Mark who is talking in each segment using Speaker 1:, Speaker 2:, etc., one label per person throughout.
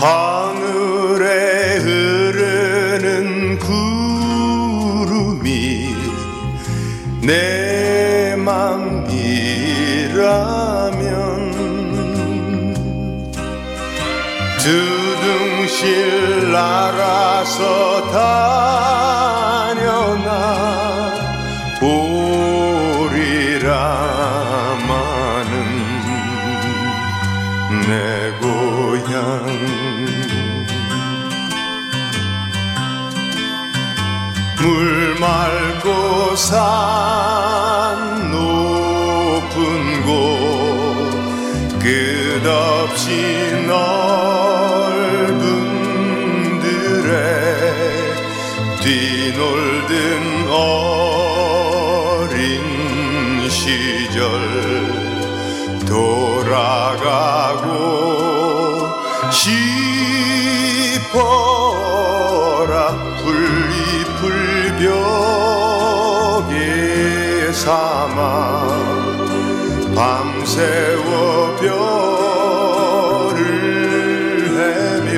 Speaker 1: 하늘에 흐르는 구름이 내 맘이라면 두둥실 날아서 다녀나 보리라마는 내 고향 물 맑고 산 높은 곳 끝없이 넓은 들에 뒤놀던 어린 시절 돌아가고 싶어라. 풀잎을 벽에 삼아 밤새워 별을 헤며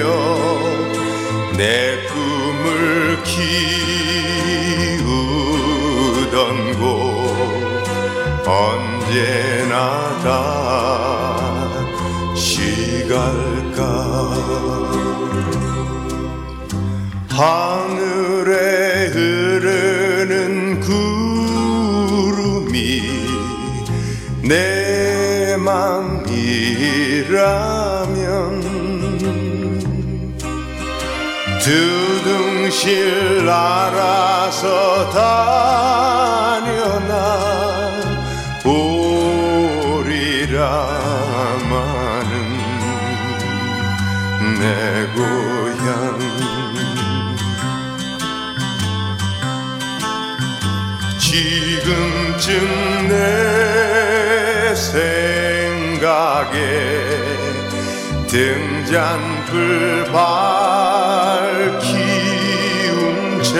Speaker 1: 내 꿈을 키우던 곳 언제나 다시 갈까? 하늘에 흐르는 구름이 내 맘이라면 두둥실 알아서 다녀나 내 고향. 지금쯤 내 생각에 등잔불 밝히운 채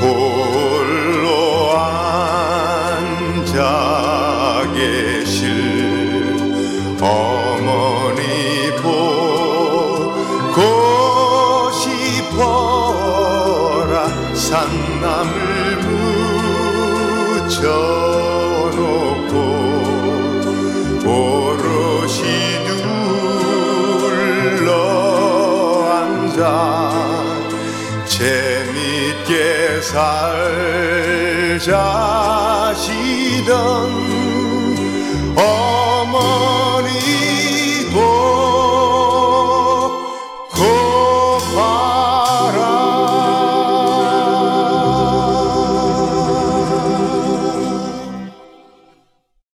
Speaker 1: 홀로 앉아 계실 어머 산남을 묻혀놓고 오롯이 둘러 앉아 재밌게 살자시던